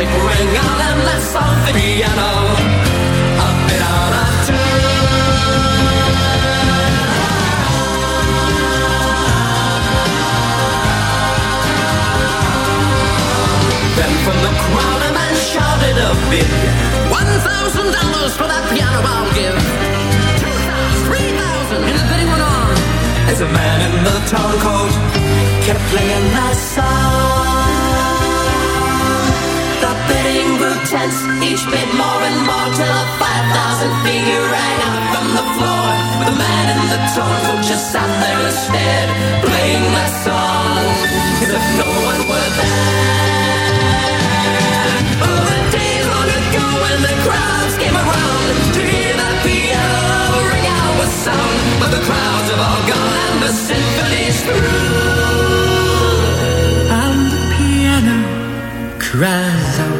music ring on and let's soft piano. A bit out of Then from the crowd a man shouted a bid. One thousand dollars for that piano I'll give. Two thousand, three thousand, and the bidding went on. As a man in the town coat kept playing that song. Bidding grew tense, each bit more and more till a five thousand figure rang out from the floor. The man in the town coat just sat there stared, playing that song as if no one were there. Oh, the days long ago when the crowds came around to hear that piano ring out with sound. But the crowds have all gone and the symphony's through. And the piano cries out,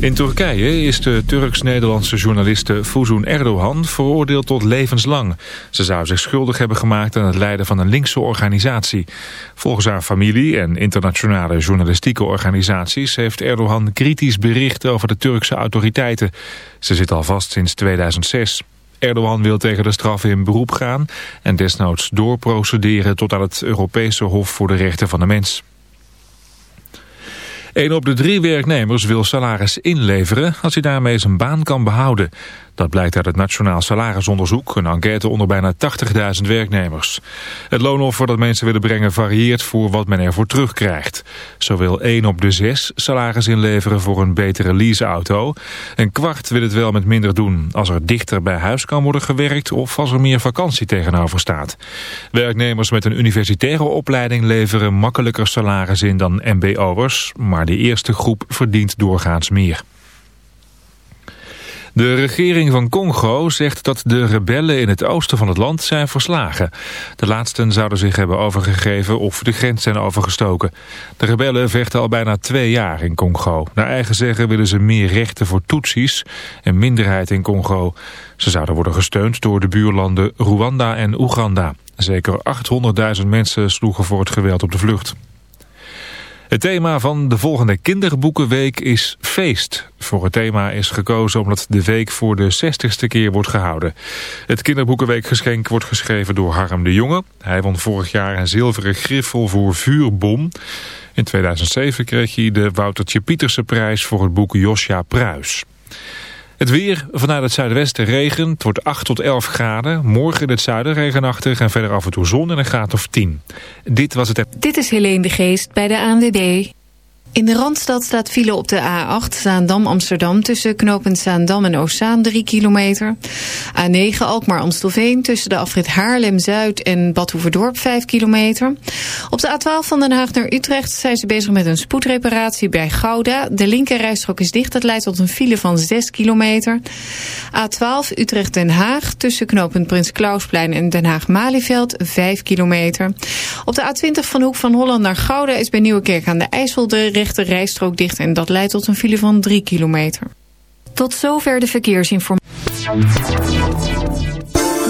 In Turkije is de Turks-Nederlandse journaliste Fuzun Erdogan veroordeeld tot levenslang. Ze zou zich schuldig hebben gemaakt aan het leiden van een linkse organisatie. Volgens haar familie en internationale journalistieke organisaties heeft Erdogan kritisch bericht over de Turkse autoriteiten. Ze zit al vast sinds 2006. Erdogan wil tegen de straf in beroep gaan en desnoods doorprocederen tot aan het Europese Hof voor de Rechten van de Mens. Een op de drie werknemers wil salaris inleveren als hij daarmee zijn baan kan behouden. Dat blijkt uit het Nationaal Salarisonderzoek, een enquête onder bijna 80.000 werknemers. Het loonoffer dat mensen willen brengen varieert voor wat men ervoor terugkrijgt. Zo wil 1 op de 6 salaris inleveren voor een betere leaseauto. Een kwart wil het wel met minder doen als er dichter bij huis kan worden gewerkt of als er meer vakantie tegenover staat. Werknemers met een universitaire opleiding leveren makkelijker salaris in dan mbo'ers, maar de eerste groep verdient doorgaans meer. De regering van Congo zegt dat de rebellen in het oosten van het land zijn verslagen. De laatsten zouden zich hebben overgegeven of de grens zijn overgestoken. De rebellen vechten al bijna twee jaar in Congo. Naar eigen zeggen willen ze meer rechten voor Tutsis, een minderheid in Congo. Ze zouden worden gesteund door de buurlanden Rwanda en Oeganda. Zeker 800.000 mensen sloegen voor het geweld op de vlucht. Het thema van de volgende kinderboekenweek is feest. Voor het thema is gekozen omdat de week voor de 60ste keer wordt gehouden. Het kinderboekenweekgeschenk wordt geschreven door Harm de Jonge. Hij won vorig jaar een zilveren griffel voor Vuurbom. In 2007 kreeg hij de Woutertje Pieterse prijs voor het boek Josja Pruis. Het weer vanuit het zuidwesten regen. Het wordt 8 tot 11 graden. Morgen in het zuiden regenachtig en verder af en toe zon en een graad of 10. Dit was het... Dit is Helene de Geest bij de ANWB. In de Randstad staat file op de A8 Zaandam-Amsterdam... tussen knooppunt Zaandam en Oostzaan 3 kilometer. A9 Alkmaar-Amstelveen tussen de afrit Haarlem-Zuid en Badhoevedorp 5 kilometer. Op de A12 van Den Haag naar Utrecht zijn ze bezig met een spoedreparatie bij Gouda. De linkerrijstrook is dicht, dat leidt tot een file van 6 kilometer. A12 Utrecht-Den Haag tussen knooppunt Prins Klausplein en Den Haag-Malieveld 5 kilometer. Op de A20 van Hoek van Holland naar Gouda is bij Nieuwekerk aan de IJssel de rechte rijstrook dicht en dat leidt tot een file van 3 kilometer. Tot zover de verkeersinformatie.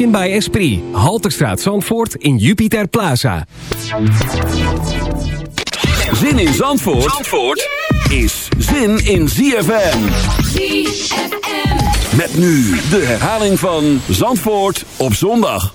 Emotion by Esprit. Halterstraat Zandvoort in Jupiter Plaza. Zin in Zandvoort, Zandvoort is zin in ZFM. ZFM. Met nu de herhaling van Zandvoort op zondag.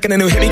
second a new hit me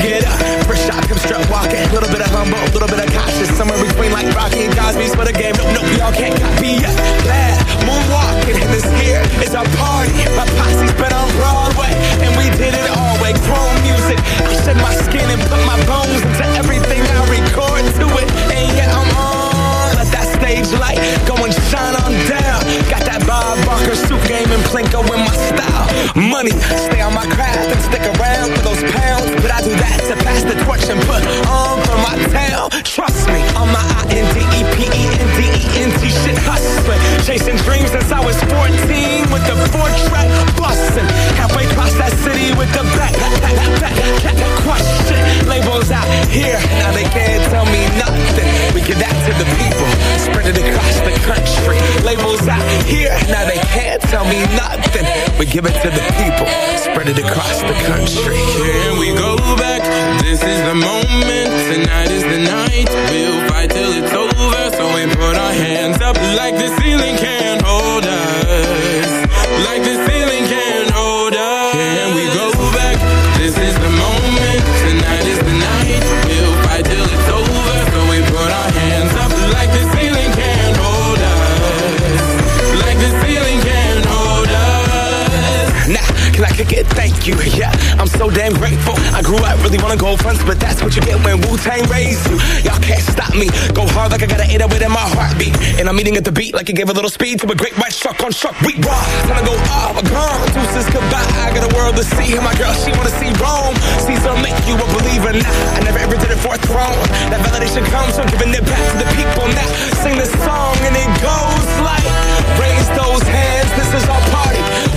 wanna go fronts, but that's what you get when Wu-Tang raised you. Y'all can't stop me. Go hard like I gotta an 808 in my heartbeat. And I'm eating at the beat like it gave a little speed to a great white shark on shark. We raw. Time to go off. Gone. Deuces goodbye. I got a world to see. And my girl, she wanna see Rome. Caesar make you a believer. Nah, I never ever did it for a throne. That validation comes from giving it back to the people. Now sing this song and it goes like, raise those hands. This is our.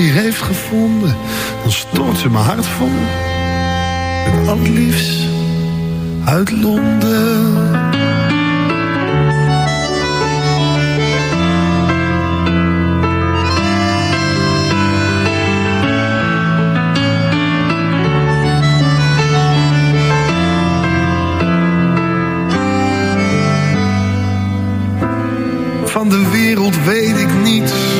weer heeft gevonden, dan stort ze mijn hart vol. Het uit Londen. Van de wereld weet ik. Niets